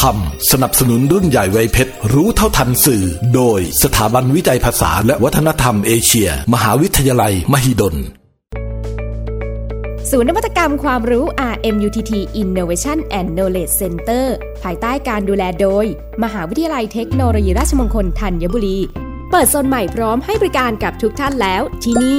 ทำสนับสนุนรุ่นใหญ่ไวยเพชร รู้เท่าทันสื่อ โดยสถาบันวิจัยภาษาและวัฒนธรรมเอเชีย มหาวิทยาลัย มหิดล ศูนย์นวัตกรรมความรู้ RMUTT Innovation and Knowledge Center ภายใต้การดูแลโดย มหาวิทยาลัยเทคโนโลยีราชมงคลธัญบุรี เปิดโซนใหม่พร้อมให้บริการกับทุกท่านแล้วที่นี่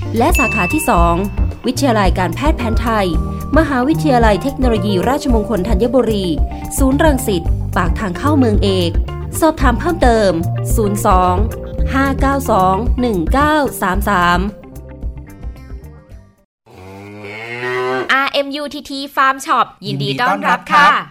และสาขาที่ 2 วิทยาลัยการแพทย์แผนไทย มหาวิทยาลัยเทคโนโลยีราชมงคลธัญบุรี ศูนย์รังสิต ปากทางเข้าเมืองเอก สอบถามเพิ่มเติม 02 592 1933 RMUTT Farm Shop ยินดีต้อนรับค่ะ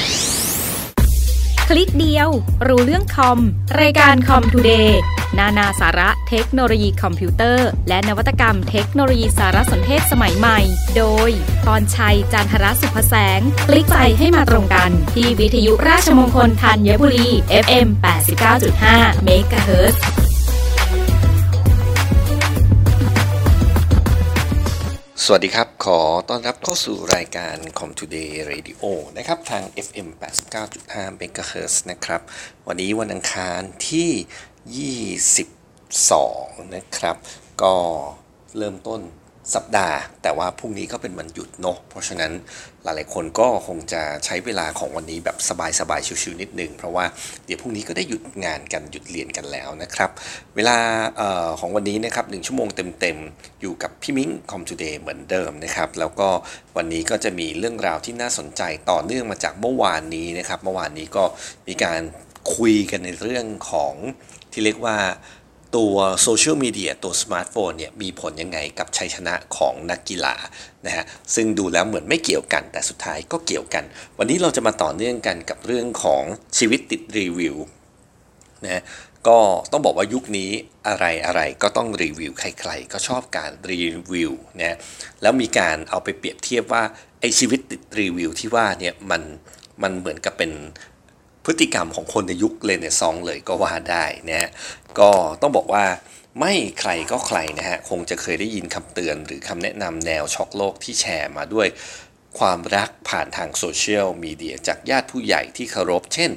คลิกเดียว รู้เรื่องคอม รายการ Com Today นานาสาระเทคโนโลยีคอมพิวเตอร์ และนวัตกรรมเทคโนโลยีสารสนเทศสมัยใหม่ โดยปอนชัยจันทรสุภแสง คลิกไปให้มาตรงกัน ที่วิทยุราชมงคลธัญบุรี FM 89.5 MHz สวัสดีครับ ขอต้อนรับเข้าสู่รายการ Com Today Radio นะครับ ทาง FM 89.5 MHz นะครับ วันนี้วันอังคารที่ 22 นะครับ ก็เริ่มต้น สัปดาห์ แต่ว่าพรุ่งนี้ก็เป็นวันหยุดเนาะเพราะฉะนั้นหลายๆคนก็คงจะใช้เวลาของวันนี้แบบสบายๆชิวๆนิดนึงเพราะว่าเดี๋ยวพรุ่งนี้ก็ได้หยุดงานกันหยุดเรียนกันแล้วนะครับ เวลาออของวันนี้นะครับหนึ่งชั่วโมงเต็มๆ อยู่กับพี่มิ้งคอม Today เหมือนเดิมนะครับ แล้วก็วันนี้ก็จะมีเรื่องราวที่น่าสนใจต่อเนื่องมาจากเมื่อวานนี้นะครับ เมื่อวานนี้ก็มีการคุยกันในเรื่องของที่เรียกว่า ตัวโซเชียลมีเดียตัวสมาร์ทโฟนเนี่ยมีผลยังไงกับชัยชนะของนักกีฬานะฮะซึ่งดูแล้วเหมือนไม่เกี่ยวกัน แต่สุดท้ายก็เกี่ยวกัน วันนี้เราจะมาต่อเนื่องกันกับเรื่องของชีวิตติดรีวิวนะก็ต้องบอกว่ายุคนี้อะไรอะไรก็ต้องรีวิวใครๆก็ชอบการรีวิวนะแล้วมีการเอาไปเปรียบเทียบว่าไอชีวิตติดรีวิวที่ว่าเนี่ยมันมันเหมือนกับเป็น พฤติกรรมของคนในยุคเรเนซองเลยก็ว่าได้นะฮะก็ต้องบอกว่าไม่ใครก็ใครนะฮะคงจะเคยได้ยินคำเตือนหรือคำแนะนำแนวช็อกโลกที่แชร์มาด้วยความรักผ่านทางโซเชียลมีเดียจากญาติผู้ใหญ่ที่เคารพ เช่น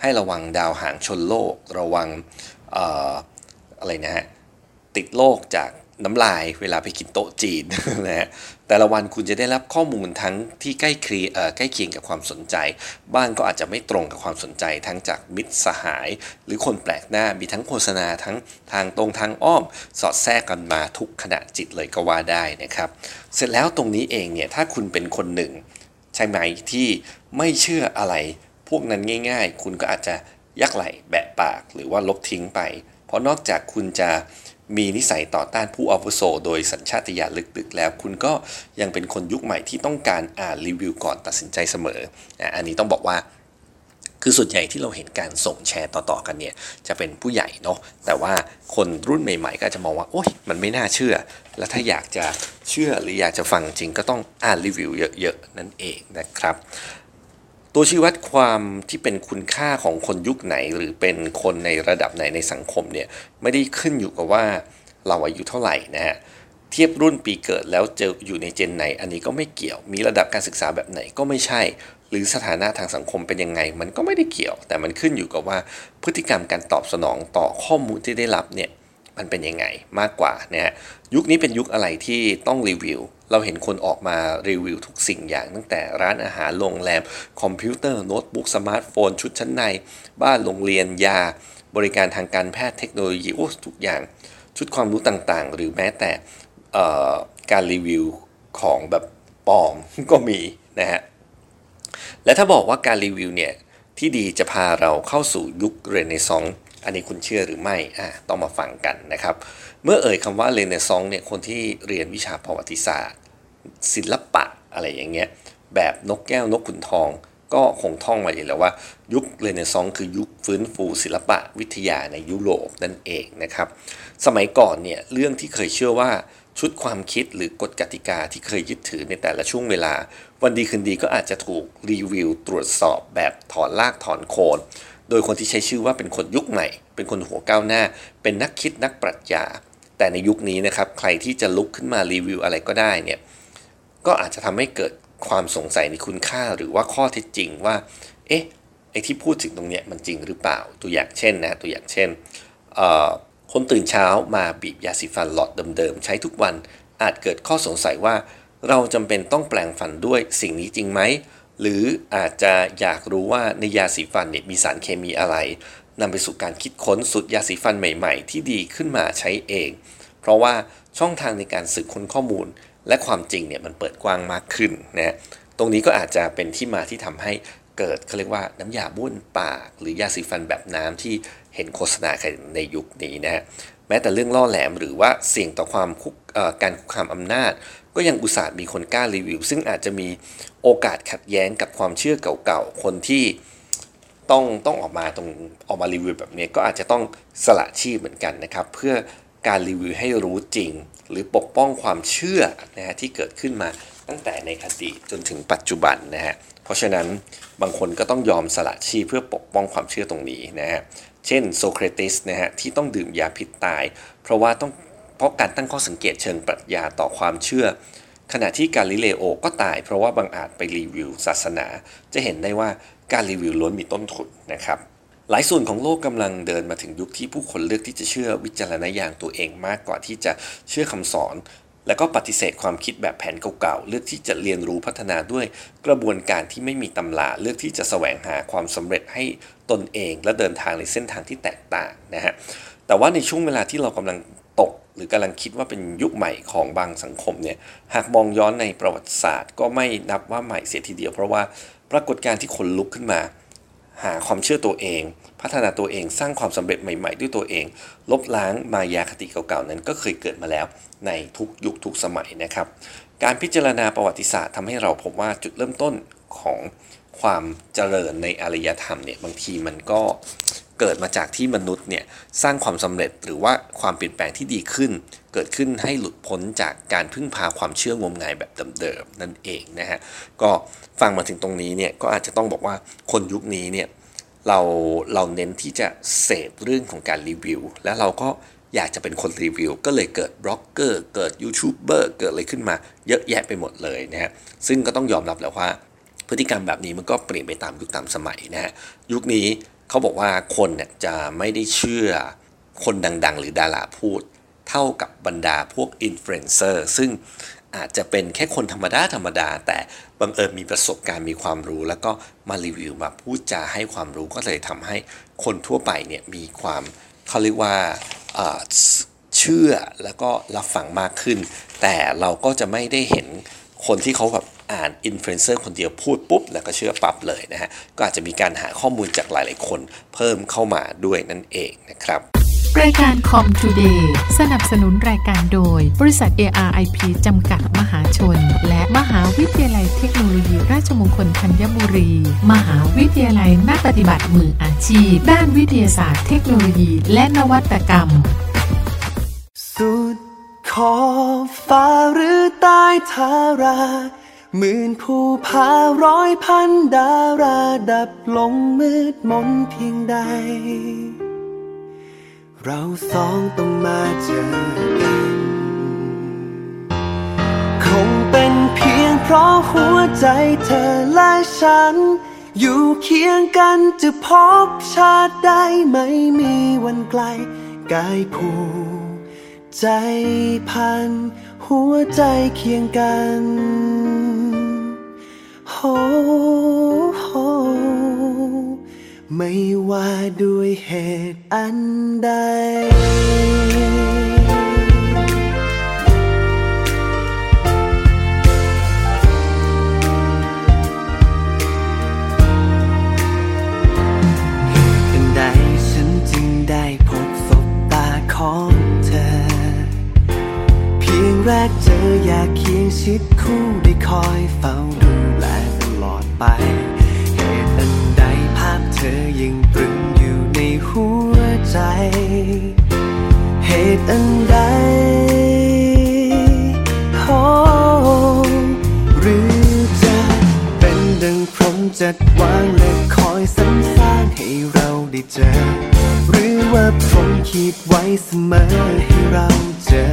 ให้ระวังดาวหางชนโลก ระวังอออะไรนะฮะติดโรคจากน้ำลายเวลาไปกินโต๊ะจีนนะฮะ แต่ละวันคุณจะได้รับข้อมูลทั้งที่ใกล้เคียงเอ่อใกล้เคียงกับความสนใจ บ้างก็อาจจะไม่ตรงกับความสนใจ ทั้งจากมิตรสหาย หรือคนแปลกหน้ามีทั้งโฆษณาทั้งทางตรงทางอ้อม สอดแทรกกันมาทุกขณะจิตเลยก็ว่าได้นะครับ เสร็จแล้วตรงนี้เองเนี่ยถ้าคุณเป็นคนหนึ่ง ใช่ไหมที่ไม่เชื่ออะไร พวกนั้นง่าย ๆ คุณก็อาจจะยักไหลแบะปากหรือว่าลบทิ้งไป เพราะนอกจากคุณจะ มีนิสัยต่อต้านผู้อาวุโสโดยสัญชาตญาณลึกๆ แล้วคุณก็ยังเป็นคนยุคใหม่ที่ต้องการอ่านรีวิวก่อนตัดสินใจเสมออันนี้ต้องบอกว่าคือส่วนใหญ่ที่เราเห็นการส่งแชร์ต่อๆกันเนี่ยจะเป็นผู้ใหญ่เนาะแต่ว่าคนรุ่นใหม่ ๆ ก็จจะมองว่าโอ๊ยมันไม่น่าเชื่อ แล้วถ้าอยากจะเชื่อหรืออยากจะฟังจริงก็ต้องอ่านรีวิวเยอะๆนั่นเองนะครับ ตัวชี้วัดความที่เป็นคุณค่าของคนยุคไหน หรือเป็นคนในระดับไหนในสังคมเนี่ยไม่ได้ขึ้นอยู่กับว่าเราอายุเท่าไหร่นะฮะเทียบรุ่นปีเกิดแล้วเจออยู่ในเจนไหน อันนี้ก็ไม่เกี่ยว มีระดับการศึกษาแบบไหนก็ไม่ใช่ หรือสถานะทางสังคมเป็นยังไง มันก็ไม่ได้เกี่ยว แต่มันขึ้นอยู่กับว่าพฤติกรรมการตอบสนองต่อข้อมูลที่ได้รับเนี่ย มันเป็นยังไงมากกว่านะฮะยุคนี้เป็นยุคอะไรที่ต้องรีวิว เราเห็นคนออกมารีวิวทุกสิ่งอย่าง ตั้งแต่ร้านอาหารโรงแรม คอมพิวเตอร์โน้ตบุ๊กสมาร์ทโฟน ชุดชั้นใน บ้านโรงเรียนยา บริการทางการแพทย์เทคโนโลยีโอ้ทุกอย่าง ชุดความรู้ต่างๆ หรือแม้แต่การรีวิวของแบบปลอมก็มีนะฮะและถ้าบอกว่าการรีวิวเนี่ยที่ดีจะพาเราเข้าสู่ยุคเรเนซองส์ อันนี้คุณเชื่อหรือไม่อะต้องมาฟังกันนะครับ เมื่อเอ่ยคำว่าเรเนซองส์เนี่ยคนที่เรียนวิชาประวัติศาสตร์ ศิลปะอะไรอย่างเงี้ยแบบนกแก้วนกขุนทอง ก็คงท่องมาอยู่แล้วว่า ยุคเรเนซองส์คือยุคฟื้นฟูศิลปะวิทยาในยุโรปนั่นเองนะครับ สมัยก่อนเนี่ยเรื่องที่เคยเชื่อว่าชุดความคิดหรือกฎกติกาที่เคยยึดถือในแต่ละช่วงเวลา วันดีคืนดีก็อาจจะถูกรีวิวตรวจสอบแบบถอนลากถอนโคน โดยคนที่ใช้ชื่อว่าเป็นคนยุคใหม่ เป็นคนหัวก้าวหน้า เป็นนักคิดนักปรัชญา แต่ในยุคนี้นะครับ ใครที่จะลุกขึ้นมารีวิวอะไรก็ได้เนี่ย ก็อาจจะทำให้เกิดความสงสัยในคุณค่าหรือว่าข้อเท็จจริงว่า เอ๊ะ ไอที่พูดถึงตรงเนี้ยมันจริงหรือเปล่า ตัวอย่างเช่นนะ ตัวอย่างเช่น คนตื่นเช้ามาบีบยาสีฟันหลอดเดิมๆ ใช้ทุกวัน อาจเกิดข้อสงสัยว่า เราจำเป็นต้องแปลงฟันด้วยสิ่งนี้จริงไหม หรืออาจจะอยากรู้ว่าในยาสีฟันเนี่ยมีสารเคมีอะไรนำไปสู่การคิดค้นสูตรยาสีฟันใหม่ๆ ที่ดีขึ้นมาใช้เอง เพราะว่าช่องทางในการสืบค้นข้อมูล และความจริงเนี่ยมันเปิดกว้างมากขึ้นนะตรงนี้ก็อาจจะเป็นที่มาที่ทำให้เกิดเขาเรียกว่าน้ำยาบ้วนปาก หรือยาสีฟันแบบน้ำที่เห็นโฆษณาในยุคนี้นะฮะ แม้แต่เรื่องล่อแหลมหรือว่าเสี่ยงต่อความคุกการคุกคามอำนาจ ก็ยังอุตส่าห์มีคนกล้ารีวิว ซึ่งอาจจะมีโอกาสขัดแย้งกับความเชื่อเก่าๆ คนที่ต้องต้องออกมาตรงออกมารีวิวแบบนี้ก็อาจจะต้องสละชีพเหมือนกันนะครับ เพื่อการรีวิวให้รู้จริง หรือปกป้องความเชื่อนะฮะที่เกิดขึ้นมาตั้งแต่ในอดีตจนถึงปัจจุบันนะฮะเพราะฉะนั้นบางคนก็ต้องยอมสละชีพเพื่อปกป้องความเชื่อตรงนี้นะฮะ เช่นโซเครติสนะฮะที่ต้องดื่มยาพิษตาย เพราะว่าต้องเพราะการตั้งข้อสังเกตเชิงปรัชญาต่อความเชื่อ ขณะที่กาลิเลโอก็ตาย เพราะว่าบางอาจไปรีวิวศาสนา จะเห็นได้ว่าการรีวิวล้วนมีต้นทุนนะครับหลายส่วนของโลกกำลังเดินมาถึงยุคที่ผู้คนเลือกที่จะเชื่อวิจารณญาณตัวเองมากกว่าที่จะเชื่อคำสอน และก็ปฏิเสธความคิดแบบแผนเก่าๆ เลือกที่จะเรียนรู้พัฒนาด้วยกระบวนการที่ไม่มีตำราเลือกที่จะแสวงหาความสำเร็จให้ตนเองและเดินทางในเส้นทางที่แตกต่างนะฮะแต่ว่าในช่วงเวลาที่เรากำลังตก หรือกำลังคิดว่าเป็นยุคใหม่ของบางสังคมเนี่ยหากมองย้อนในประวัติศาสตร์ ก็ไม่นับว่าใหม่เสียทีเดียว เพราะว่าปรากฏการณ์ที่คนลุกขึ้นมาหาความเชื่อตัวเอง พัฒนาตัวเองสร้างความสำเร็จใหม่ ๆ ด้วยตัวเอง ลบล้างมายาคติเก่าๆนั้นก็เคยเกิดมาแล้ว ในทุกยุคทุกสมัยนะครับ การพิจารณาประวัติศาสตร์ทำให้เราพบว่าจุดเริ่มต้นของความเจริญในอารยธรรมเนี่ยบางทีมันก็เกิดมาจากที่มนุษย์เนี่ยสร้างความสำเร็จหรือว่าความเปลี่ยนแปลงที่ดีขึ้น เกิดขึ้นให้หลุดพ้นจากการพึ่งพาความเชื่องมงายแบบเดิมๆนั่นเองนะฮะก็ฟังมาถึงตรงนี้เนี่ยก็อาจจะต้องบอกว่าคนยุคนี้เนี่ยเราเราเน้นที่จะเสพเรื่องของการรีวิว แล้วเราก็ อยากจะเป็นคนรีวิว ก็เลยเกิดบล็อกเกอร์เกิดยูทูบเบอร์เกิดอะไรขึ้นมาเยอะแยะไปหมดเลยนะฮะซึ่งก็ต้องยอมรับแล้วว่า พฤติกรรมแบบนี้มันก็เปลี่ยนไปตามยุคตามสมัยนะฮะยุคนี้เขาบอกว่าคนเนี่ยจะไม่ได้เชื่อคนดังๆ หรือดาราพูด เท่ากับบรรดาพวกอินฟลูเอนเซอร์ซึ่งอาจจะเป็นแค่คนธรรมดาธรรมดา แต่บังเอิญมีประสบการณ์มีความรู้ แล้วก็มารีวิวมาพูดจาให้ความรู้ก็เลยทำให้คนทั่วไปเนี่ยมีความ เขาเรียกว่าเอ่อเชื่อแล้วก็รับฟังมากขึ้น แต่เราก็จะไม่ได้เห็นคนที่เขาแบบอ่านอินฟลูเอนเซอร์คนเดียวพูดปุ๊บ แล้วก็เชื่อปั๊บเลยนะฮะ ก็อาจจะมีการหาข้อมูลจากหลาย ๆ คนเพิ่มเข้ามาด้วยนั่นเองนะครับ รายการ Com Today สนับสนุนรายการโดย บริษัท ARIP จำกัดมหาชน และมหาวิทยาลัยเทคโนโลยีราชมงคลธัญบุรี มหาวิทยาลัยนักปฏิบัติมืออาชีพ ด้านวิทยาศาสตร์เทคโนโลยีและนวัตกรรม สุดขอบฟ้าหรือใต้ทาราหมื่นภูผาร้อยพันดาราดับลงมืดมนเพียงใด เราสองต้องมาเจอกัน คงเป็นเพียงเพราะหัวใจเธอและฉัน อยู่เคียงกันจะพบชาติได้ไม่มีวันไกล กายผูกใจพัน หัวใจเคียงกันโฮโฮ ไม่ว่าด้วยเหตุอันใดเหตุอันใดฉันจึงได้พบศบตาของเธอ เพียงแรกเจออยากเคียงชิดคู่ได้คอยเฝ้าดูแลตลอดไป ธอยังตรึงอยู่ในหัวใจ เหตุอันใดโอหรือจะเป็นดังพรหมจัดวางและคอยสรรสร้างให้เราได้เจอ หรือว่าพรหมคิดไว้เสมอให้เราเจอ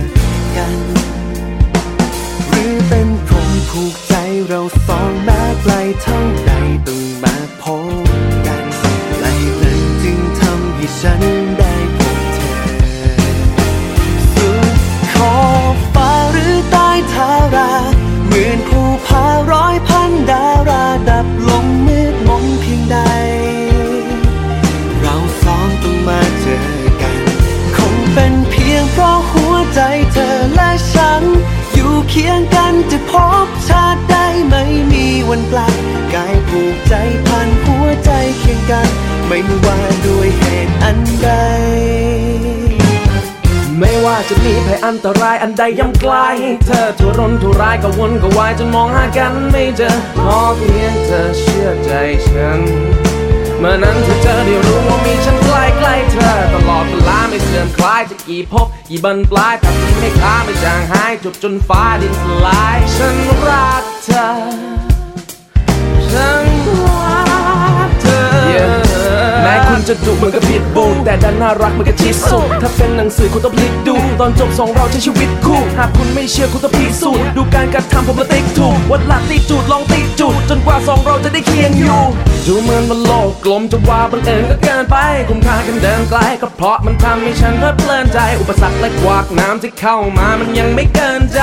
กัน หรือเป็นพรหมผูกใจเราสองแม้ไกลเท่า วันไกลกายผูกใจพันหัวใจเคียงกัน ไม่ว่าด้วยเหตุอันใด ไม่ว่าจะมีภัยอันตรายอันใดย่ำไกล เธอทุรนทุรายกวนกวายจนมองหากันไม่เจอขอเพียงเธอเชื่อใจฉันเมื่อนั้นเธอเจะได้รู้ว่ามีฉันใกล้ใกล้เธอ ตลอดเวลาไม่เสื่อมคลายจะกี่ภพกี่บันปลายแต่ที่ไม่ค้าไม่จางหายจบจนฟ้าดินสลาย ฉันรักเธอ ฉันรักเธอแม้แม้คุณจะดุเหมือนกับพิษบูแต่ดันน่ารักเหมือนกับชิสุถ้าเป็นหนังสือคุณต้องพลิกดู ตอนจบสองเราใช้ชีวิตคู่ หากคุณไม่เชื่อคุณต้องพิสูจน์ดูการกระทำผมมาติ๊กถูกวัดหลักตีจูดลองตีจุดจนกว่าสองเราจะได้เคียงอยู่ดูเหมือนว่าโลกกลมจะว่าบังเอิญก็เกินไปคุ้มค่ากันเดินไกลก็เพราะมันทำให้ฉันเพลิดเพลินใจ อุปสรรคและกวากน้ำที่เข้ามามันยังไม่เกินใจ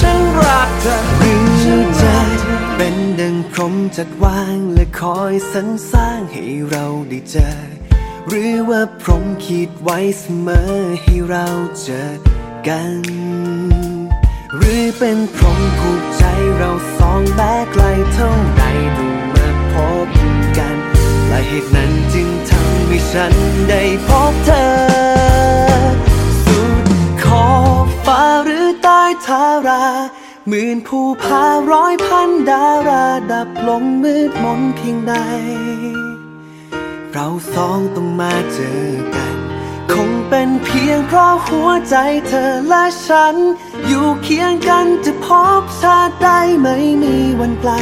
ฉันรักเธอหรือจะ เป็นดังพรมจัดวางและคอยสรรสร้างให้เราได้เจอ หรือว่าพรหมคิดไว้เสมอให้เราเจอกัน หรือเป็นพรหมผูกใจเราสองแม้ไกลเท่าใดต้องมาพบกันและเหตุนั้นจึงทำให้ฉันได้พบเธอ สุดขอบฟ้าหรือใต้ทารา หมื่นผู้พาร้อยพันดาราดับลงมืดมนเพียงใด เราสองต้องมาเจอกัน คงเป็นเพียงเพราะหัวใจเธอและฉัน อยู่เคียงกันจะพบชาติใดไม่มีวันไกล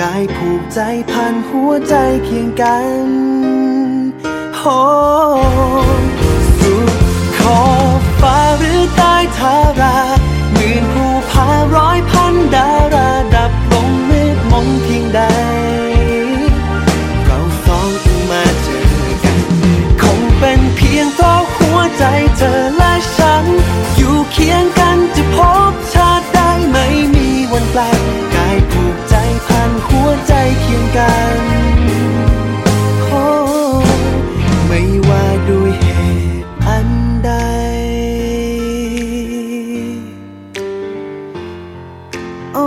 กายผูกใจพันหัวใจเคียงกันโอ้สุดขอบฟ้าหรือใต้ทาราหมื่นผู้พาร้อย ใจเคียงกันโอ้ไม่ว่าด้วยเหตุอันใด โอ้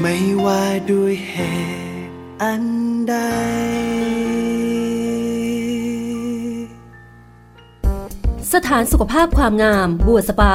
ไม่ว่าด้วยเหตุอันใดสถานสุขภาพความงาม บัวสปา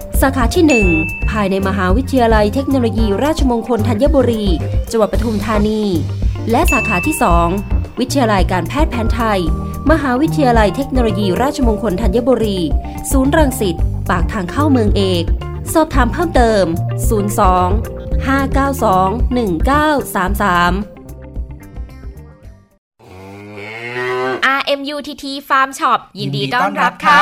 สาขาที่ 1 ภายในมหาวิทยาลัยเทคโนโลยีราชมงคลธัญบุรี จังหวัดปทุมธานี และสาขาที่ 2 วิทยาลัยการแพทย์แผนไทย มหาวิทยาลัยเทคโนโลยีราชมงคลธัญบุรี ศูนย์รังสิต ปากทางเข้าเมืองเอก สอบถามเพิ่มเติม 02 592 1933 RMUTT Farm Shop ยินดีต้อนรับค่ะ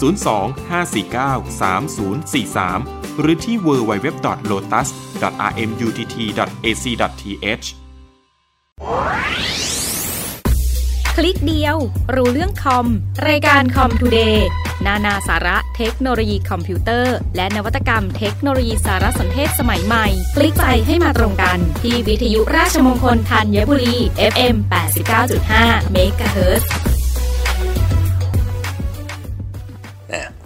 02-549-3043 หรือที่ www.lotus.rmutt.ac.th เคลิกเดียว รู้เรื่องคอม รายการคอมทูเดย์นานาสาระเทคโนโลยีคอมพิวเตอร์ และนวัตกรรมเทคโนโลยีสารสนเทศสมัยใหม่ คลิกไปให้มาตรงกัน ที่วิทยุราชมงคลธัญบุรี FM 89.5 MHz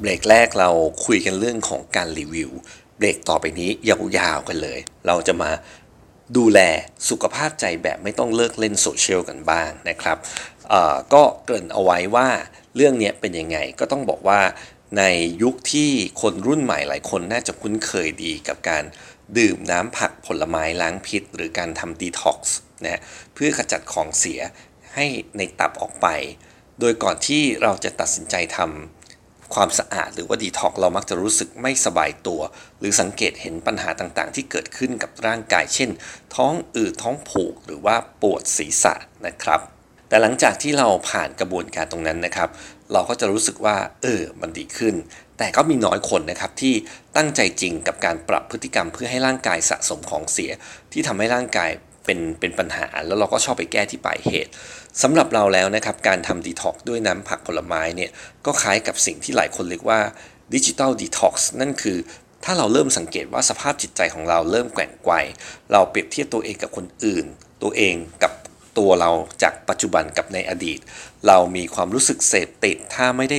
เบรกแรกเราคุยกันเรื่องของการรีวิว เบรกต่อไปนี้ยาวๆกันเลย เราจะมาดูแลสุขภาพใจแบบไม่ต้องเลิกเล่นโซเชียลกันบ้างนะครับก็เกริ่นเอาไว้ว่าเรื่องนี้เป็นยังไงก็ต้องบอกว่าในยุคที่คนรุ่นใหม่หลายคนน่าจะคุ้นเคยดีกับการดื่มน้ำผักผลไม้ล้างพิษ หรือการทำดีท็อกซ์นะเพื่อขจัดของเสียให้ในตับออกไป โดยก่อนที่เราจะตัดสินใจทำ ความสะอาดหรือว่าดีท็อกเรามักจะรู้สึกไม่สบายตัว หรือสังเกตเห็นปัญหาต่างๆ ที่เกิดขึ้นกับร่างกาย เช่น ท้องอืดท้องผูกหรือว่าปวดศีรษะนะครับ แต่หลังจากที่เราผ่านกระบวนการตรงนั้นนะครับ เราก็จะรู้สึกว่า เออ มันดีขึ้น แต่ก็มีน้อยคนนะครับที่ตั้งใจจริงกับการปรับพฤติกรรมเพื่อให้ร่างกายสะสมของเสีย ที่ทำให้ร่างกาย เป็นเป็นปัญหาแล้วเราก็ชอบไปแก้ที่ปลายเหตุสำหรับเราแล้วนะครับการทำดีท็อกด้วยน้ำผักผลไม้เนี่ยก็คล้ายกับสิ่งที่หลายคนเรียกว่าดิจิ t a ลดีท็อกซ์นั่นคือถ้าเราเริ่มสังเกตว่าสภาพจิตใจของเราเริ่มแกว่งไกวเราเปรียบเทียบตัวเองกับคนอื่น ตัวเองกับตัวเราจากปัจจุบันกับในอดีต เรามีความรู้สึกเสพติดถ้าไม่ได้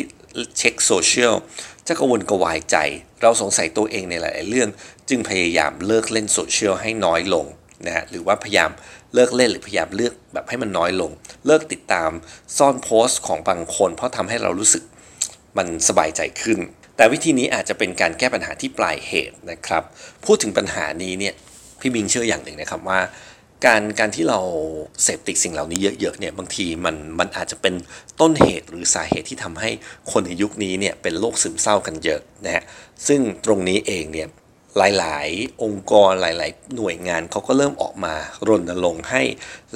เช็คโซเชียลจะกระวนกวายใจ เราสงสัยตัวเองในหลาย ๆ เรื่อง จึงพยายามเลิกเล่นโซเชียลให้น้อยลง นะฮะหรือว่าพยายามเลิกเล่นหรือพยายามเลือกแบบให้มันน้อยลง เลิกติดตามซ่อนโพสต์ของบางคน เพราะทำให้เรารู้สึกมันสบายใจขึ้น แต่วิธีนี้อาจจะเป็นการแก้ปัญหาที่ปลายเหตุนะครับ พูดถึงปัญหานี้เนี่ยพี่มิ้งเชื่ออย่างหนึ่งนะครับว่า การการที่เราเสพติดสิ่งเหล่านี้เยอะๆเนี่ยบางทีมันมันอาจจะเป็นต้นเหตุหรือสาเหตุที่ทำให้คนในยุคนี้เนี่ยเป็นโรคซึมเศร้ากันเยอะนะฮะซึ่งตรงนี้เองเนี่ย หลาย ๆ องค์กรหลาย ๆ หน่วยงานเขาก็เริ่มออกมารณรงค์ให้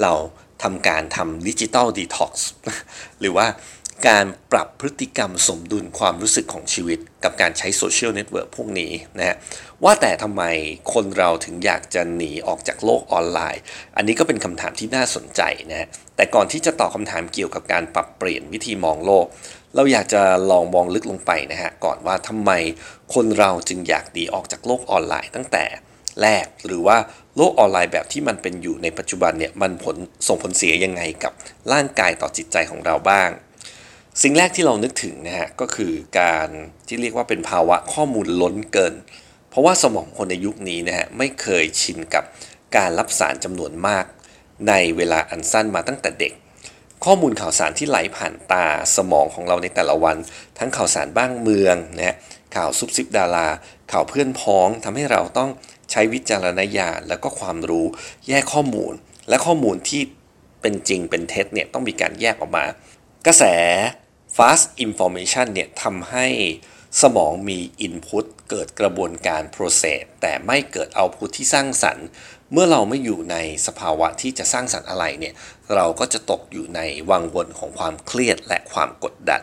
เราทำการทำ digital detox หรือว่าการปรับพฤติกรรมสมดุลความรู้สึกของชีวิตกับการใช้โซเชียลเน็ตเวิร์กพวกนี้นะฮะว่าแต่ทำไมคนเราถึงอยากจะหนีออกจากโลกออนไลน์ อันนี้ก็เป็นคำถามที่น่าสนใจนะฮะแต่ก่อนที่จะตอบคำถามเกี่ยวกับการปรับเปลี่ยนวิธีมองโลก เราอยากจะลองมองลึกลงไปนะฮะก่อนว่าทำไม คนเราจึงอยากหนีออกจากโลกออนไลน์ตั้งแต่แรกหรือว่าโลกออนไลน์แบบที่มันเป็นอยู่ในปัจจุบันเนี่ยมันผลส่งผลเสียยังไงกับร่างกายต่อจิตใจของเราบ้าง สิ่งแรกที่เรานึกถึงนะฮะก็คือการที่เรียกว่าเป็นภาวะข้อมูลล้นเกิน เพราะว่าสมองคนในยุคนี้นะฮะไม่เคยชินกับการรับสารจำนวนมาก ในเวลาอันสั้นมาตั้งแต่เด็ก ข้อมูลข่าวสารที่ไหลผ่านตาสมองของเราในแต่ละวัน ทั้งข่าวสารบ้างเมืองนะฮะ ข่าวซุบซิบดารา ข่าวเพื่อนพ้องทำให้เราต้องใช้วิจารณญาณแล้วก็ความรู้แยกข้อมูล และข้อมูลที่เป็นจริงเป็นเท็จเนี่ยต้องมีการแยกออกมา กระแส fast information เนี่ยทำให้สมองมี input เกิดกระบวนการ process แต่ไม่เกิด output ที่สร้างสรรค์ เมื่อเราไม่อยู่ในสภาวะที่จะสร้างสรรค์อะไรเนี่ย เราก็จะตกอยู่ในวังวนของความเครียดและความกดดัน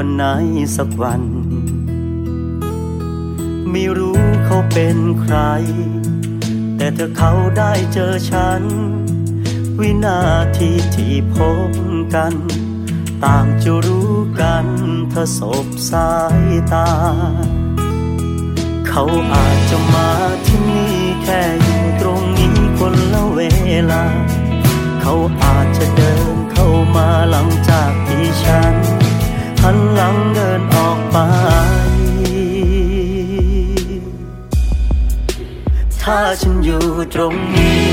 วันไหนสักวัน ไม่รู้เขาเป็นใคร แต่ถ้าเขาได้เจอฉัน วินาทีที่พบกัน ต่างจะรู้กันถ้าสบสายตา เขาอาจจะมาที่นี่แค่อยู่ตรงนี้คนละเวลา เขาอาจจะเดินเข้ามาหลังจากที่ฉัน หันหลังเดินออกไป ถ้าฉันอยู่ตรงนี้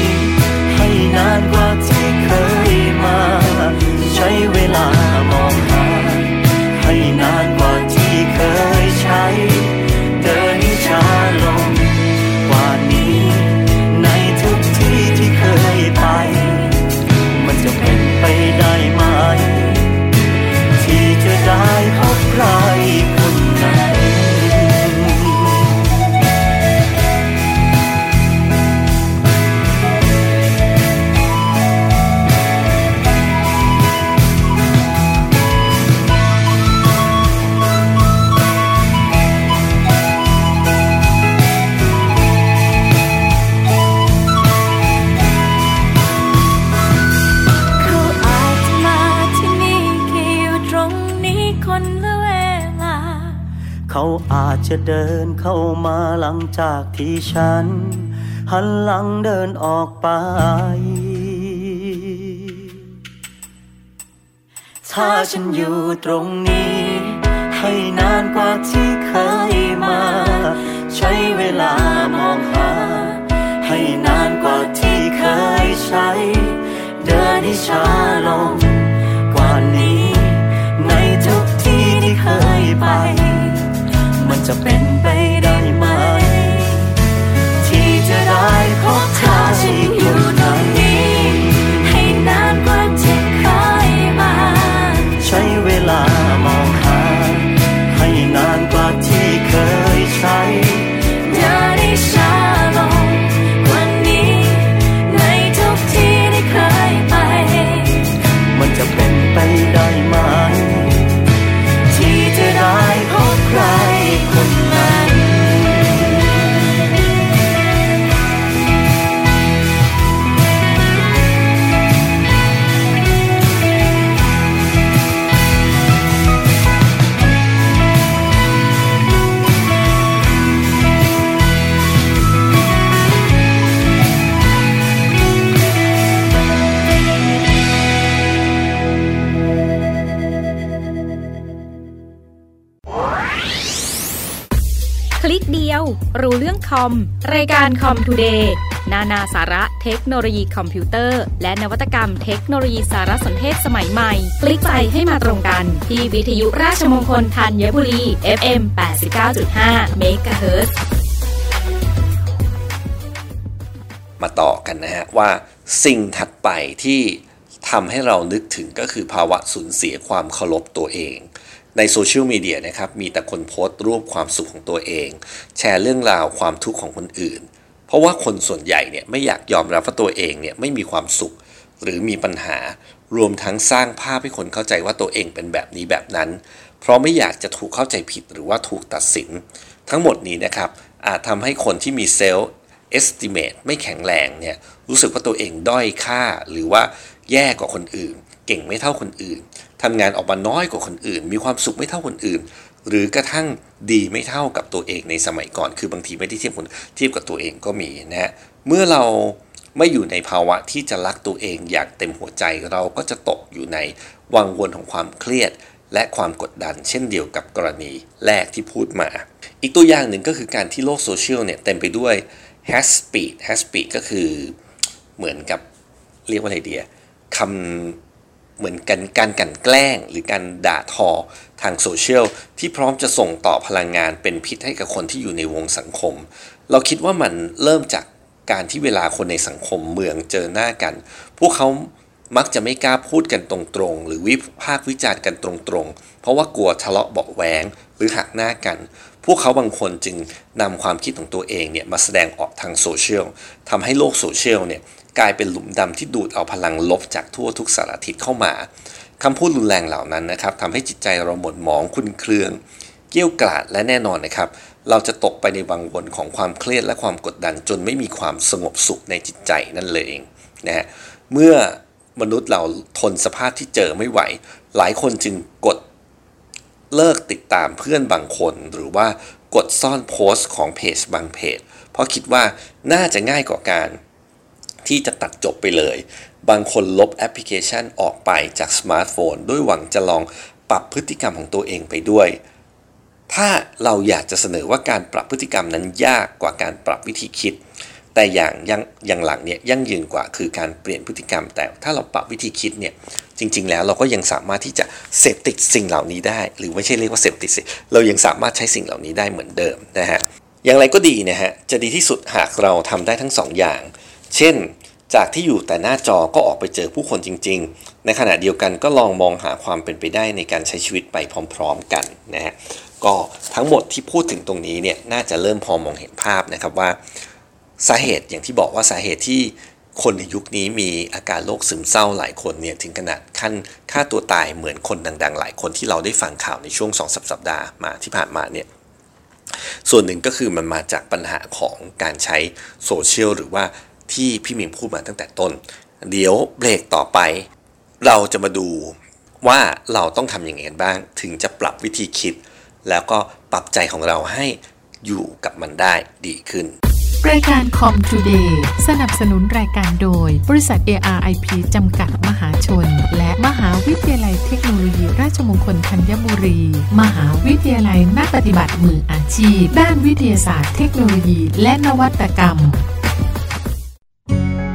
ให้นานกว่าที่เคยมา ใช้เวลามองหาให้นานกว่าที่เคยใช้ เดินช้าลง จะเดินเข้ามาหลังจากที่ฉัน หันหลังเดินออกไป ถ้าฉันอยู่ตรงนี้ ให้นานกว่าที่เคยมา ใช้เวลามองหา ให้นานกว่าที่เคยใช้ เดินให้ช้าลง กว่านี้ ในทุกที่ที่เคยไป จะเป็นไป รู้เรื่องคอม รายการคอมทูเดย์นานาสาระเทคโนโลยีคอมพิวเตอร์ และนวัตกรรมเทคโนโลยีสารสนเทศสมัยใหม่ คลิกไปให้มาตรงกัน ที่วิทยุราชมงคลธัญบุรี FM 89.5 MHz มาต่อกันนะฮะ ว่าสิ่งถัดไปที่ทำให้เรานึกถึงก็คือภาวะสูญเสียความเคารพตัวเอง ในโซเชียลมีเดียนะครับมีแต่คนโพสต์รูปความสุขของตัวเอง แชร์เรื่องราวความทุกข์ของคนอื่น เพราะว่าคนส่วนใหญ่เนี่ยไม่อยากยอมรับว่าตัวเองเนี่ยไม่มีความสุข หรือมีปัญหารวมทั้งสร้างภาพให้คนเข้าใจว่าตัวเองเป็นแบบนี้แบบนั้น เพราะไม่อยากจะถูกเข้าใจผิดหรือว่าถูกตัดสิน ทั้งหมดนี้นะครับอาจทำให้คนที่มี self-esteem ไม่แข็งแรงเนี่ยรู้สึกว่าตัวเองด้อยค่าหรือว่าแย่กว่าคนอื่น เก่งไม่เท่าคนอื่น ทำงานออกมาน้อยกว่าคนอื่น มีความสุขไม่เท่าคนอื่น หรือกระทั่งดีไม่เท่ากับตัวเองในสมัยก่อน คือบางทีไม่ได้เทียบคนเทียบกับตัวเองก็มีนะฮะเมื่อเราไม่อยู่ในภาวะที่จะรักตัวเองอย่างเต็มหัวใจเราก็จะตกอยู่ในวังวนของความเครียด และความกดดันเช่นเดียวกับกรณีแรกที่พูดมา อีกตัวอย่างหนึ่งก็คือการที่โลกโซเชียลเนี่ยเต็มไปด้วย has speed has speed ก็คือเหมือนกับเรียกว่าอะไรเดียคำ เหมือนกันการกันแกล้ง หรือการด่าทอทางโซเชียลที่พร้อมจะส่งต่อพลังงานเป็นพิษให้กับคนที่อยู่ในวงสังคม เราคิดว่ามันเริ่มจากการที่เวลาคนในสังคมเมืองเจอหน้ากัน พวกเขามักจะไม่กล้าพูดกันตรงๆ หรือวิพากษ์วิจารณ์กันตรงๆ เพราะว่ากลัวทะเลาะเบาะแวงหรือหักหน้ากัน พวกเขาบางคนจึงนำความคิดของตัวเองเนี่ยมาแสดงออกทางโซเชียลทำให้โลกโซเชียลเนี่ย กลายเป็นหลุมดำที่ดูดเอาพลังลบจากทั่วทุกสารทิศเข้ามาคำพูดรุนแรงเหล่านั้นนะครับทำให้จิตใจเราหม่นหมองคุณเครือง เกี้ยวกราดและแน่นอนนะครับ เราจะตกไปในวังวนของความเครียดและความกดดันจนไม่มีความสงบสุขในจิตใจนั่นเลยเองนะฮะเมื่อมนุษย์เราทนสภาพที่เจอไม่ไหว หลายคนจึงกดเลิกติดตามเพื่อนบางคน หรือว่ากดซ่อนโพสต์ของเพจบางเพจ เพราะคิดว่าน่าจะง่ายกว่าการ ที่จะตัดจบไปเลย บางคนลบแอปพลิเคชันออกไปจากสมาร์ทโฟน ด้วยหวังจะลองปรับพฤติกรรมของตัวเองไปด้วย ถ้าเราอยากจะเสนอว่าการปรับพฤติกรรมนั้นยากกว่าการปรับวิธีคิด แต่อย่างยังย่างหลังเนี่ยยั่งยืนกว่าคือการเปลี่ยนพฤติกรรม แต่ถ้าเราปรับวิธีคิดเนี่ยจริง ๆ แล้วเราก็ยังสามารถที่จะเสพติดสิ่งเหล่านี้ได้ หรือไม่ใช่เรียกว่าเสพติดสิเรายังสามารถใช้สิ่งเหล่านี้ได้เหมือนเดิมนะฮะอย่างไรก็ดีนะฮะจะดีที่สุดหากเราทำได้ทั้งสองอย่าง เช่น จากที่อยู่แต่หน้าจอก็ออกไปเจอผู้คนจริง ๆ ในขณะเดียวกันก็ลองมองหาความเป็นไปได้ในการใช้ชีวิตไปพร้อม ๆ กันนะฮะก็ทั้งหมดที่พูดถึงตรงนี้เนี่ยน่าจะเริ่มพอมองเห็นภาพนะครับว่า สาเหตุอย่างที่บอกว่าสาเหตุที่คนในยุคนี้มีอาการโรคซึมเศร้าหลายคนเนี่ยถึงขนาดขั้นฆ่าตัวตายเหมือนคนดัง ๆ หลายคนที่เราได้ฟังข่าวในช่วงสองสัปดาห์มาที่ผ่านมาเนี่ยส่วนหนึ่งก็คือมันมาจากปัญหาของการใช้โซเชียลหรือว่า ที่พี่มิมพูดมาตั้งแต่ต้น เดี๋ยวเบรกต่อไป เราจะมาดูว่าเราต้องทำอย่างไรบ้าง ถึงจะปรับวิธีคิด แล้วก็ปรับใจของเราให้อยู่กับมันได้ดีขึ้น รายการ Com Today สนับสนุนรายการโดย บริษัท ARIP จำกัดมหาชน และมหาวิทยาลัยเทคโนโลยี ราชมงคลธัญบุรี มหาวิทยาลัยนักปฏิบัติมืออาชีพ ด้านวิทยาศาสตร์เทคโนโลยี และนวัตกรรม ฉั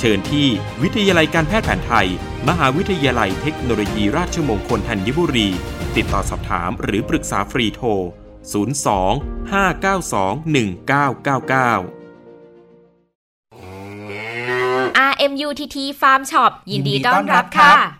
เชิญที่วิทยาลัยการแพทย์แผนไทย มหาวิทยาลัยเทคโนโลยีราชมงคลธัญบุรี ติดต่อสอบถามหรือปรึกษาฟรีโทร 02 592 1999 RMUTT Farm Shop ยินดีต้อนรับค่ะ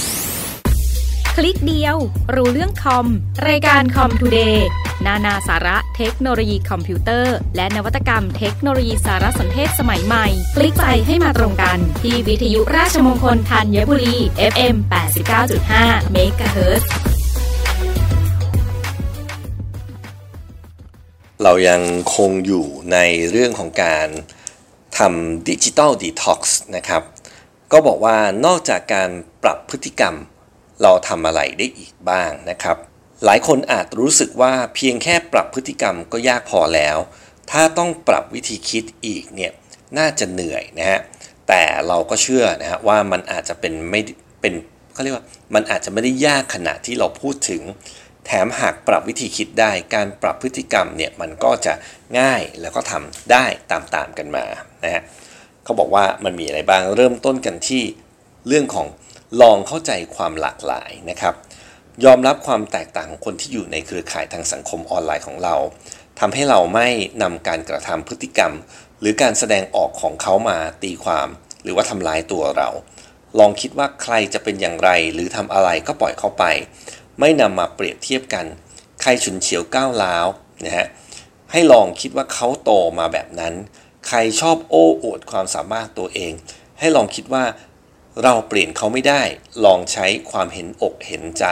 3653 คลิกเดียว รู้เรื่องคอม รายการ Com Today นานาสาระเทคโนโลยีคอมพิวเตอร์ และนวัตกรรมเทคโนโลยีสารสนเทศสมัยใหม่ คลิกไปให้มาตรงกัน ที่วิทยุราชมงคลธัญบุรี FM 89.5 MHz เรายังคงอยู่ในเรื่องของการทำ digital detox นะครับ ก็บอกว่านอกจากการปรับพฤติกรรม เราทำอะไรได้อีกบ้างนะครับ หลายคนอาจรู้สึกว่าเพียงแค่ปรับพฤติกรรมก็ยากพอแล้ว ถ้าต้องปรับวิธีคิดอีกเนี่ยน่าจะเหนื่อยนะฮะแต่เราก็เชื่อนะฮะว่ามันอาจจะเป็นไม่เป็นเขาเรียกว่ามันอาจจะไม่ได้ยากขนาดที่เราพูดถึง แถมหากปรับวิธีคิดได้ การปรับพฤติกรรมเนี่ยมันก็จะง่ายแล้วก็ทำได้ตามๆกันมานะฮะเขาบอกว่ามันมีอะไรบ้างเริ่มต้นกันที่เรื่องของ ลองเข้าใจความหลากหลายนะครับ ยอมรับความแตกต่างของคนที่อยู่ในเครือข่ายทางสังคมออนไลน์ของเราทำให้เราไม่นำการกระทำพฤติกรรม หรือการแสดงออกของเขามาตีความ หรือว่าทำร้ายตัวเรา ลองคิดว่าใครจะเป็นอย่างไร หรือทำอะไรก็ปล่อยเขาไป ไม่นำมาเปรียบเทียบกัน ใครฉุนเฉียวก้าวร้าวนะฮะให้ลองคิดว่าเขาโตมาแบบนั้น ใครชอบโอ้อวดความสามารถตัวเอง ให้ลองคิดว่า เราเปลี่ยนเขาไม่ได้ ลองใช้ความเห็นอกเห็นใจ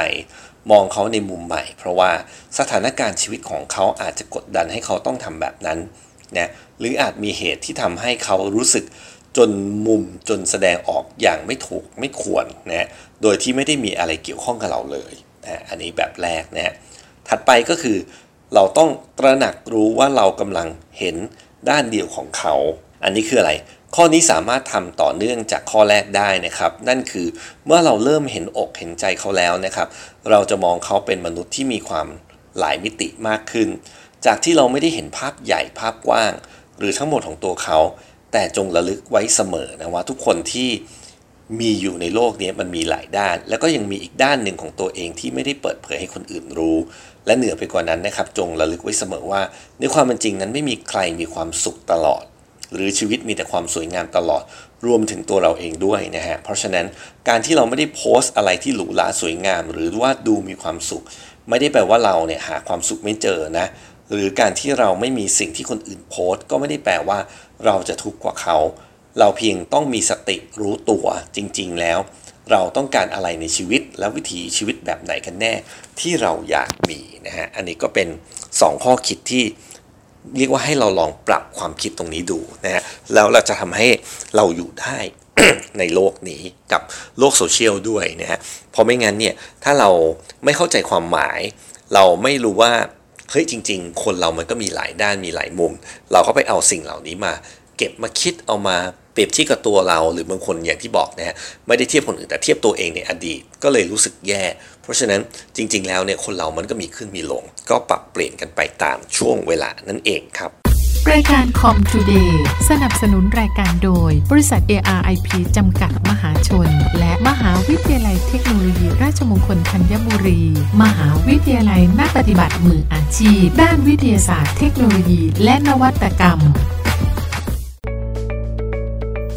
มองเขาในมุมใหม่ เพราะว่าสถานการณ์ชีวิตของเขาอาจจะกดดันให้เขาต้องทำแบบนั้นนะหรืออาจมีเหตุที่ทำให้เขารู้สึกจนมุมจนแสดงออกอย่างไม่ถูกไม่ควรนะโดยที่ไม่ได้มีอะไรเกี่ยวข้องกับเราเลยนะอันนี้แบบแรกนะถัดไปก็คือ เราต้องตระหนักรู้ว่าเรากำลังเห็นด้านเดียวของเขา อันนี้คืออะไร ข้อนี้สามารถทำต่อเนื่องจากข้อแรกได้นะครับ นั่นคือเมื่อเราเริ่มเห็นอกเห็นใจเขาแล้วนะครับ เราจะมองเขาเป็นมนุษย์ที่มีความหลายมิติมากขึ้น จากที่เราไม่ได้เห็นภาพใหญ่ภาพกว้าง หรือทั้งหมดของตัวเขา แต่จงระลึกไว้เสมอนะว่าทุกคนที่มีอยู่ในโลกนี้มันมีหลายด้าน แล้วก็ยังมีอีกด้านหนึ่งของตัวเองที่ไม่ได้เปิดเผยให้คนอื่นรู้ และเหนือไปกว่านั้นนะครับ จงระลึกไว้เสมอว่า ในความเป็นจริงนั้นไม่มีใครมีความสุขตลอด หรือชีวิตมีแต่ความสวยงามตลอดรวมถึงตัวเราเองด้วยนะฮะเพราะฉะนั้นการที่เราไม่ได้โพสต์อะไรที่หรูหราสวยงาม หรือว่าดูมีความสุข ไม่ได้แปลว่าเราเนี่ยหาความสุขไม่เจอนะหรือการที่เราไม่มีสิ่งที่คนอื่นโพสต์ ก็ไม่ได้แปลว่าเราจะทุกข์กว่าเขา เราเพียงต้องมีสติรู้ตัวจริง ๆ แล้ว เราต้องการอะไรในชีวิตและวิถีชีวิตแบบไหนกันแน่ ที่เราอยากมีนะฮะอันนี้ก็เป็น 2 ข้อคิดที่ เรียกว่าให้เราลองปรับความคิดตรงนี้ดูนะฮะแล้วเราจะทำให้เราอยู่ได้ในโลกนี้กับโลกโซเชียลด้วยนะฮะเพราะไม่งั้นเนี่ยถ้าเราไม่เข้าใจความหมาย เราไม่รู้ว่าเฮ้ยจริง ๆ คนเรามันก็มีหลายด้านมีหลายมุม เราก็ไปเอาสิ่งเหล่านี้มา เก็บมาคิดเอามา เปรียบเทียบกับตัวเราหรือบางคนอย่างที่บอกนะฮะไม่ได้เทียบคนอื่นแต่เทียบตัวเองในอดีตก็เลยรู้สึกแย่ เพราะฉะนั้นจริง ๆ แล้วเนี่ยคนเรามันก็มีขึ้นมีลง ก็ปรับเปลี่ยนกันไปตามช่วงเวลานั่นเองครับรายการ Com Today สนับสนุนรายการโดย บริษัท ARIP จำกัดมหาชน และมหาวิทยาลัยเทคโนโลยี ราชมงคลธัญบุรี มหาวิทยาลัยนักปฏิบัติมืออาชีพ ด้านวิทยาศาสตร์เทคโนโลยี และนวัตกรรม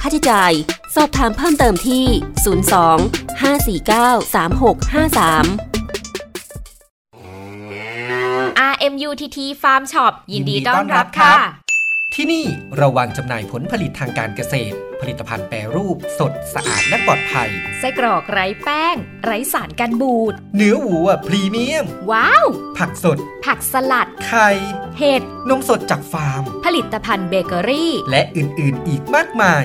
ค่าใช้จ่าย สอบถามเพิ่มเติมที่ 02 549 3653 RMUTT Farm Shop ยินดีต้อนรับค่ะ ที่นี่เราวางจำหน่ายผลผลิตทางการเกษตร ผลิตภัณฑ์แปรรูป สดสะอาดและปลอดภัย ไส้กรอกไร้แป้ง ไร้สารกันบูด เนื้อวัวพรีเมียม ว้าว ผักสด ผักสลัด ไข่ เห็ด นมสดจากฟาร์ม ผลิตภัณฑ์เบเกอรี่ และอื่น ๆ อีกมากมาย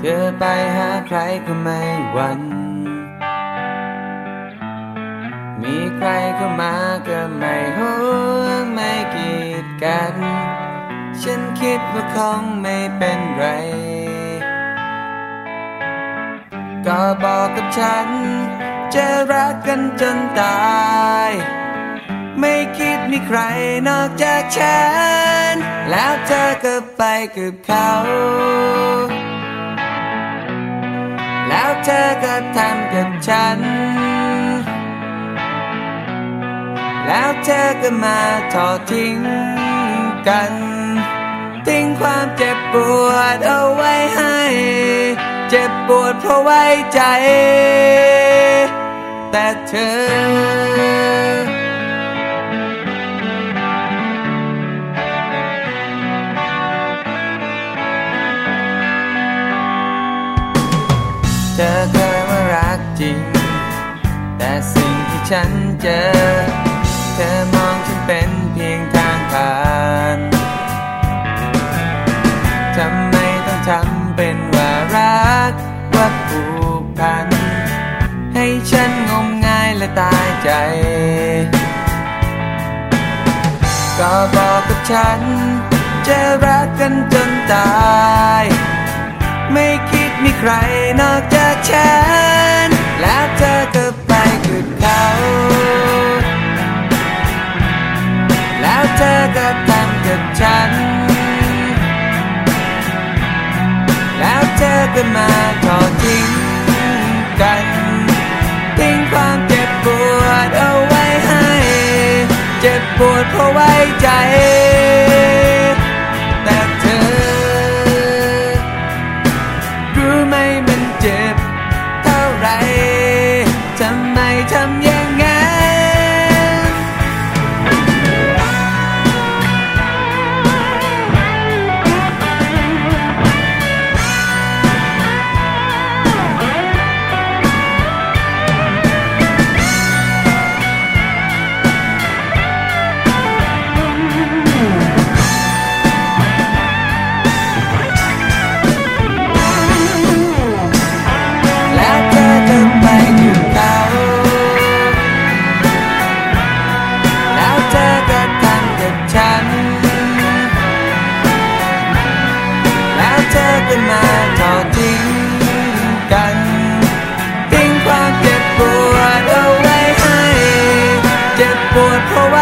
เธอไปหาใครก็ไม่หวันมีใครเข้ามาก็ไม่ห่วงไม่กีดกัน ฉันคิดว่าคงไม่เป็นไร ก็บอกกับฉัน จะรักกันจนตาย ไม่คิดมีใครนอกจากฉัน แล้วเธอก็ไปกับเขา แล้วเธอก็ทำกับฉัน แล้วเธอก็มาทอดทิ้งกัน ทิ้งความเจ็บปวดเอาไว้ให้ เจ็บปวดเพราะไว้ใจ แต่เธอ ธอเคยว่ารักจริง แต่สิ่งที่ฉันเจอ เธอมองฉันเป็นเพียงทางผ่านทำไมต้องทำเป็นว่ารักว่าผูกพัน ให้ฉันงมงายและตายใจ ก็บอกกับฉัน จะรักกันจนตาย ไม่คิด มีใครนอกจากฉัน แล้วเธอก็ไปกับเขา แล้วเธอก็ทำกับฉัน แล้วเธอก็มาทอทิ้งกัน ทิ้งความเจ็บปวดเอาไว้ให้ เจ็บปวดเพราะไว้ใจ boy,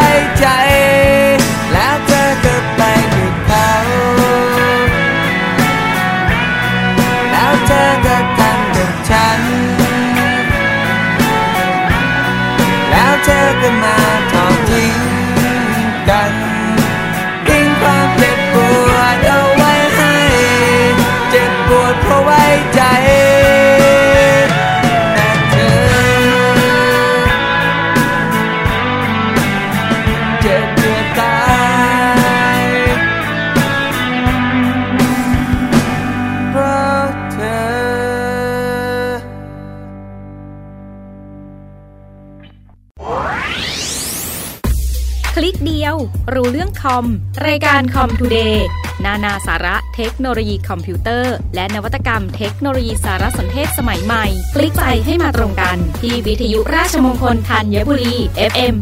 อม รายการคอมทูเดย์นานาสาระเทคโนโลยีคอมพิวเตอร์ และนวัตกรรมเทคโนโลยีสารสนเทศสมัยใหม่ คลิกไปให้มาตรงกัน ที่วิทยุราชมงคลธัญบุรี FM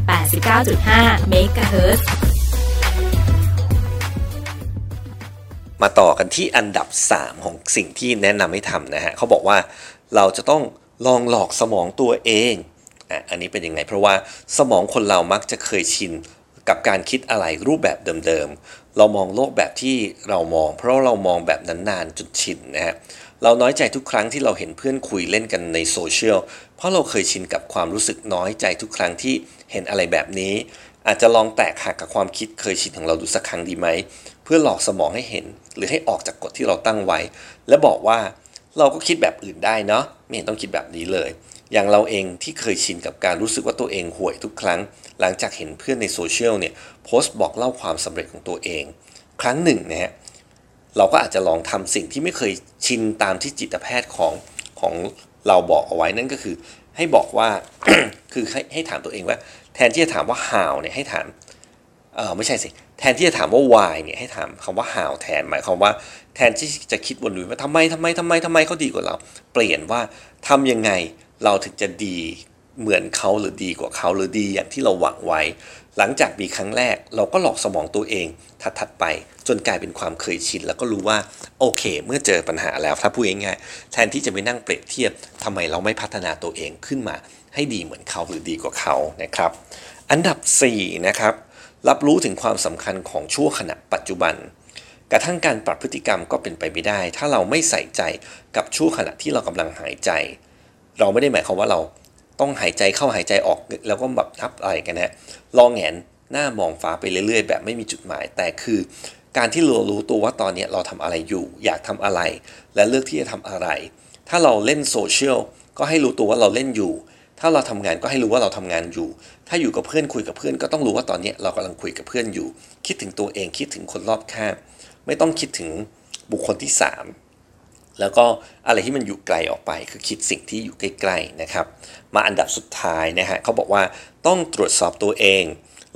89.5 MHz มาต่อกันที่อันดับ 3 ของสิ่งที่แนะนำให้ทำนะฮะเขาบอกว่าเราจะต้องลองหลอกสมองตัวเองอะอันนี้เป็นยังไง เพราะว่าสมองคนเรามักจะเคยชิน กับการคิดอะไรรูปแบบเดิมๆ เรามองโลกแบบที่เรามอง เพราะเรามองแบบนั้นนานจนชินนะฮะเราน้อยใจทุกครั้งที่เราเห็นเพื่อนคุยเล่นกันในโซเชียลเพราะเราเคยชินกับความรู้สึกน้อยใจทุกครั้งที่เห็นอะไรแบบนี้ อาจจะลองแตกหักกับความคิดเคยชินของเราดูสักครั้งดีไหมเพื่อหลอกสมองให้เห็น หรือให้ออกจากกฎที่เราตั้งไว้ และบอกว่าเราก็คิดแบบอื่นได้เนาะไม่เห็นต้องคิดแบบนี้เลย อย่างเราเองที่เคยชินกับการรู้สึกว่าตัวเองห่วยทุกครั้ง หลังจากเห็นเพื่อนในโซเชียลเนี่ยโพสต์บอกเล่าความสำเร็จของตัวเอง ครั้งหนึ่งนะฮะเราก็อาจจะลองทำสิ่งที่ไม่เคยชินตามที่จิตแพทย์ของของเราบอกเอาไว้นั่นก็คือ ให้บอกว่าคือให้ให้ถามตัวเองว่า แทนที่จะถามว่า how เนี่ยให้ถามเออไม่ใช่สิแทนที่จะถามว่า why เนี่ยให้ถามคำว่า how แทนหมายความว่าแทนที่จะคิดวนเวียนว่าทำไมทำไมทำไมทำไมเขาดีกว่าเรา เปลี่ยนว่าทำยังไงเราถึงจะดี เหมือนเขาหรือดีกว่าเขาหรือดีอย่างที่เราหวังไว้ หลังจากมีครั้งแรกเราก็หลอกสมองตัวเองถัดๆไป จนกลายเป็นความเคยชิน แล้วก็รู้ว่าโอเค เมื่อเจอปัญหาแล้วถ้าพูดง่ายๆแทนที่จะไปนั่งเปรียบเทียบทำไมเราไม่พัฒนาตัวเองขึ้นมา ให้ดีเหมือนเขาหรือดีกว่าเขานะครับ อันดับ4นะครับรับรู้ถึงความสำคัญของช่วงขณะปัจจุบันกระทั่งการปรับพฤติกรรมก็เป็นไปไม่ได้ ถ้าเราไม่ใส่ใจกับช่วงขณะที่เรากำลังหายใจ เราไม่ได้หมายความว่าเรา ต้องหายใจเข้าหายใจออกแล้วก็แบบนับอะไรกันนะลองแงนหน้ามองฟ้าไปเรื่อยๆ แบบไม่มีจุดหมาย แต่คือการที่เรารู้ตัวว่าตอนนี้เราทำอะไรอยู่ อยากทำอะไร และเลือกที่จะทำอะไร ถ้าเราเล่นโซเชียลก็ให้รู้ตัวว่าเราเล่นอยู่ ถ้าเราทำงานก็ให้รู้ว่าเราทำงานอยู่ ถ้าอยู่กับเพื่อนคุยกับเพื่อนก็ต้องรู้ว่าตอนนี้เรากำลังคุยกับเพื่อนอยู่ คิดถึงตัวเองคิดถึงคนรอบข้างไม่ต้องคิดถึงบุคคลที่ 3 แล้วก็อะไรที่มันอยู่ไกลออกไป คือคิดสิ่งที่อยู่ใกล้ๆนะครับ มาอันดับสุดท้ายนะฮะเขาบอกว่าต้องตรวจสอบตัวเอง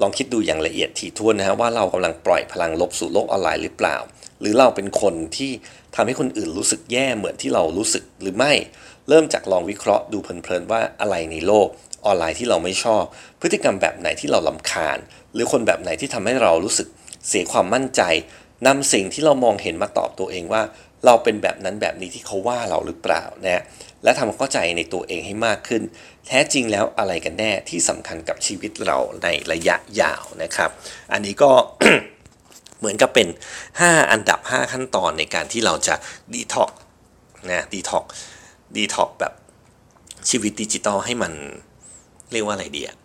ลองคิดดูอย่างละเอียดถี่ถ้วนนะฮะว่าเรากำลังปล่อยพลังลบสู่โลกออนไลน์หรือเปล่า หรือเราเป็นคนที่ทำให้คนอื่นรู้สึกแย่เหมือนที่เรารู้สึกหรือไม่ เริ่มจากลองวิเคราะห์ดูเพลินๆว่าอะไรในโลกออนไลน์ที่เราไม่ชอบ พฤติกรรมแบบไหนที่เราลำคาญ หรือคนแบบไหนที่ทำให้เรารู้สึกเสียความมั่นใจนำสิ่งที่เรามองเห็นมาตอบตัวเองว่า เราเป็นแบบนั้นแบบนี้ที่เขาว่าเราหรือเปล่านะและทำความเข้าใจในตัวเองให้มากขึ้น แท้จริงแล้วอะไรกันแน่ที่สำคัญกับชีวิตเราในระยะยาวนะครับ อันนี้ก็เหมือนกับเป็น 5 อันดับ 5 ขั้นตอนในการที่เราจะดีท็อกนะ detox detox แบบชีวิตดิจิตอลให้มันเรียกว่าอะไรดีอะ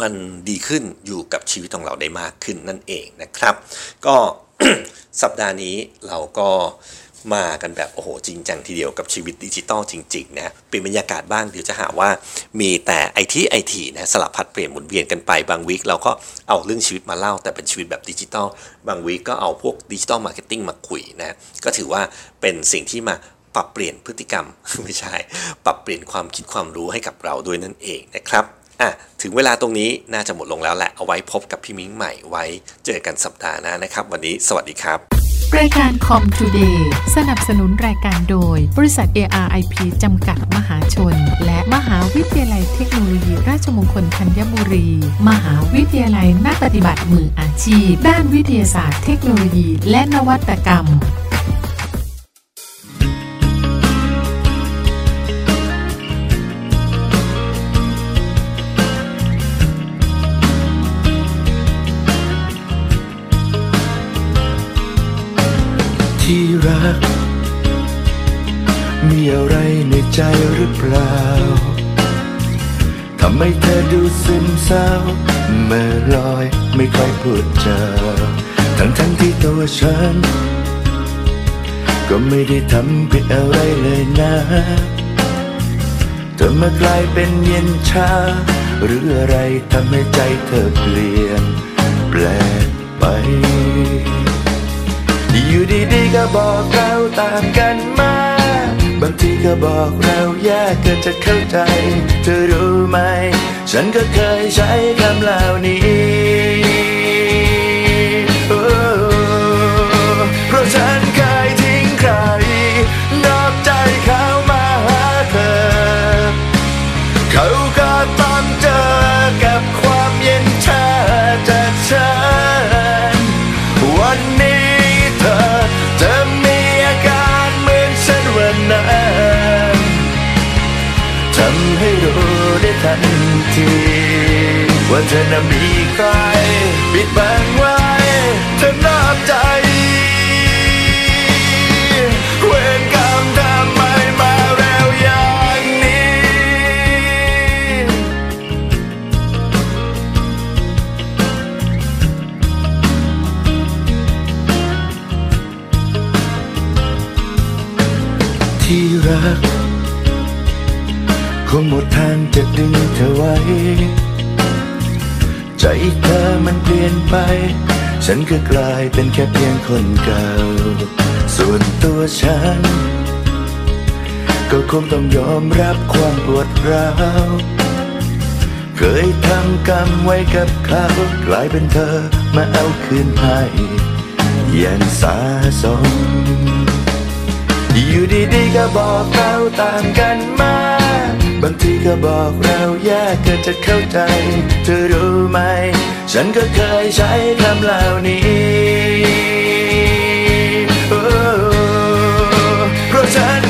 มันดีขึ้นอยู่กับชีวิตของเราได้มากขึ้นนั่นเองนะครับ ก็ สัปดาห์นี้เราก็มากันแบบโอ้โหจริงจังทีเดียวกับชีวิตดิจิตอลจริงๆนะเปลี่ยนบรรยากาศบ้างเดี๋ยวจะหาว่ามีแต่ไอทีไอทีนะสลับผลัดเปลี่ยนหมุนเวียนกันไปบาง week เราก็เอาเรื่องชีวิตมาเล่า แต่เป็นชีวิตแบบดิจิตอลบาง week ก็เอาพวก digital marketing มาคุยนะก็ถือว่าเป็นสิ่งที่มาปรับเปลี่ยนพฤติกรรมไม่ใช่ ปรับเปลี่ยนความคิดความรู้ให้กับเราด้วยนั่นเองนะครับ อะถึงเวลาตรงนี้น่าจะหมดลงแล้วแหละเอาไว้พบกับพี่มิ้งใหม่ไว้เจอกันสัปดาห์หน้านะครับ วันนี้สวัสดีครับ รายการ Com Today สนับสนุนรายการโดย บริษัท ARIP จำกัดมหาชน และมหาวิทยาลัยเทคโนโลยี ราชมงคลธัญบุรี มหาวิทยาลัยนักปฏิบัติมืออาชีพ ด้านวิทยาศาสตร์เทคโนโลยี และนวัตกรรม ที่รัก มีอะไรในใจหรือเปล่า ทำให้เธอดูซึมเศร้า เมื่อลอยไม่ค่อยพูดจาทั้งทั้งที่ตัวฉัน ก็ไม่ได้ทำผิดอะไรเลยนะ เธอมากลายเป็นเย็นชา หรืออะไรทำให้ใจเธอเปลี่ยน แปลกไป ก็บอกเราต่างกันมาก บางทีก็บอกเราแยากเกินจะเข้าใจ เธอรู้ไหม ฉันก็เคยใช้คำเหล่านี้เพราะฉันเคยทิ้งใคร ที ว่าเธอน่ะมีใครปิดบังไว้เธอนอบใจ งหมดทางจะดึงเธอไว้ ใจเธอมันเปลี่ยนไป ฉันก็กลายเป็นแค่เพียงคนเก่า ส่วนตัวฉัน ก็คงต้องยอมรับความปวดร้าว เคยทำกรรมไว้กับเขากลายเป็นเธอมาเอาคืนให้ย่างสาสมอยู่ดีๆก็บอกเราต่างกันมา บางทีก็บอกเราแยกกันจะเข้าใจ เธอรู้ไหม ฉันก็เคยใช้คำเหล่านี้เพราะฉัน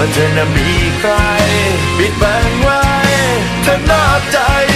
ว่าเธอน่ะมีใครปิดบังไว้เธอนอกใจ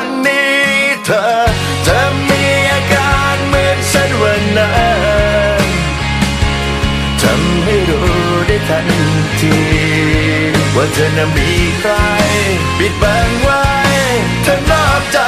วันนี้เธอจะมีอาการเหมือนฉันวันนั้นทำให้รู้ได้ทันที ว่าเธอน่ะมีใคร ปิดบังไว้เธอนอกใจ